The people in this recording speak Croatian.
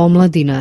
Omladina.